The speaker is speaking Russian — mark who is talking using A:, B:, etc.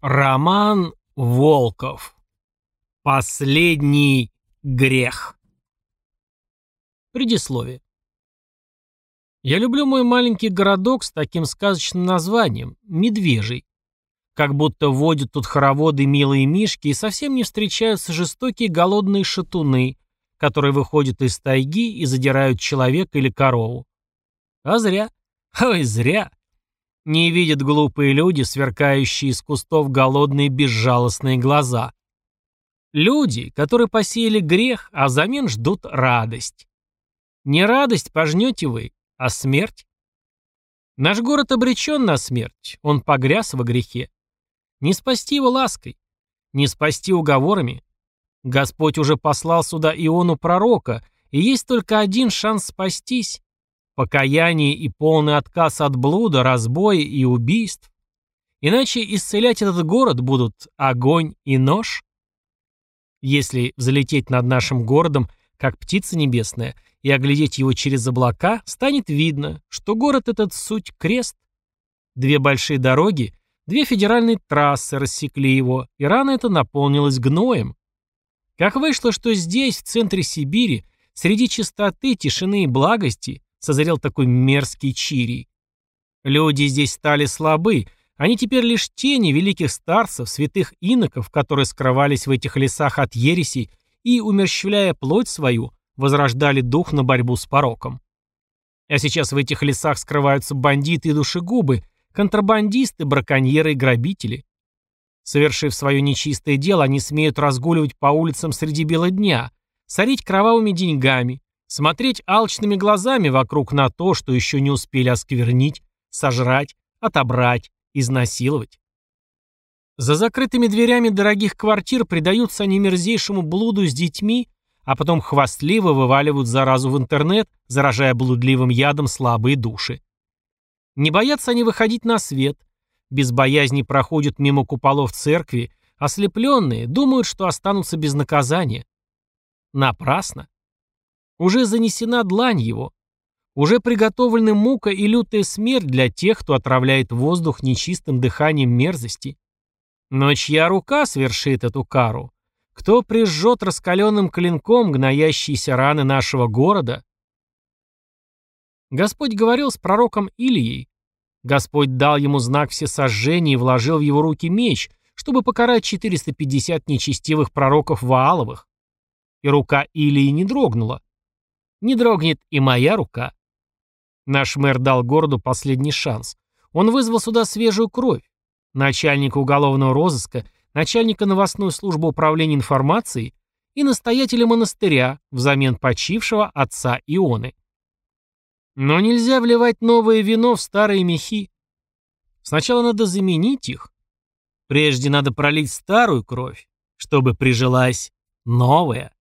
A: Роман Волков. Последний грех. Предисловие. Я люблю мой маленький городок с таким сказочным названием – Медвежий. Как будто водят тут хороводы милые мишки и совсем не встречаются жестокие голодные шатуны, которые выходят из тайги и задирают человека или корову. А зря. Ой, зря. Не видят глупые люди, сверкающие из кустов голодные безжалостные глаза. Люди, которые посеяли грех, а взамен ждут радость. Не радость пожнете вы, а смерть. Наш город обречен на смерть, он погряз во грехе. Не спасти его лаской, не спасти уговорами. Господь уже послал сюда Иону пророка, и есть только один шанс спастись покаяние и полный отказ от блуда, разбоя и убийств. Иначе исцелять этот город будут огонь и нож. Если взлететь над нашим городом, как птица небесная, и оглядеть его через облака, станет видно, что город этот суть крест. Две большие дороги, две федеральные трассы рассекли его, и рано это наполнилось гноем. Как вышло, что здесь, в центре Сибири, среди чистоты, тишины и благости, созрел такой мерзкий чирий. Люди здесь стали слабы, они теперь лишь тени великих старцев, святых иноков, которые скрывались в этих лесах от ересей и, умерщвляя плоть свою, возрождали дух на борьбу с пороком. А сейчас в этих лесах скрываются бандиты и душегубы, контрабандисты, браконьеры и грабители. Совершив свое нечистое дело, они смеют разгуливать по улицам среди бела дня, сорить кровавыми деньгами, Смотреть алчными глазами вокруг на то, что еще не успели осквернить, сожрать, отобрать, изнасиловать. За закрытыми дверями дорогих квартир предаются они мерзейшему блуду с детьми, а потом хвастливо вываливают заразу в интернет, заражая блудливым ядом слабые души. Не боятся они выходить на свет, без боязни проходят мимо куполов церкви, ослепленные думают, что останутся без наказания. Напрасно. Уже занесена длань его. Уже приготовлены мука и лютая смерть для тех, кто отравляет воздух нечистым дыханием мерзости. Но чья рука свершит эту кару? Кто прижжет раскаленным клинком гноящиеся раны нашего города? Господь говорил с пророком Илией. Господь дал ему знак всесожжения и вложил в его руки меч, чтобы покарать 450 нечестивых пророков Вааловых. И рука Илии не дрогнула. Не дрогнет и моя рука. Наш мэр дал городу последний шанс. Он вызвал сюда свежую кровь. Начальника уголовного розыска, начальника новостной службы управления информацией и настоятеля монастыря взамен почившего отца Ионы. Но нельзя вливать новое вино в старые мехи. Сначала надо заменить их. Прежде надо пролить старую кровь, чтобы прижилась новая.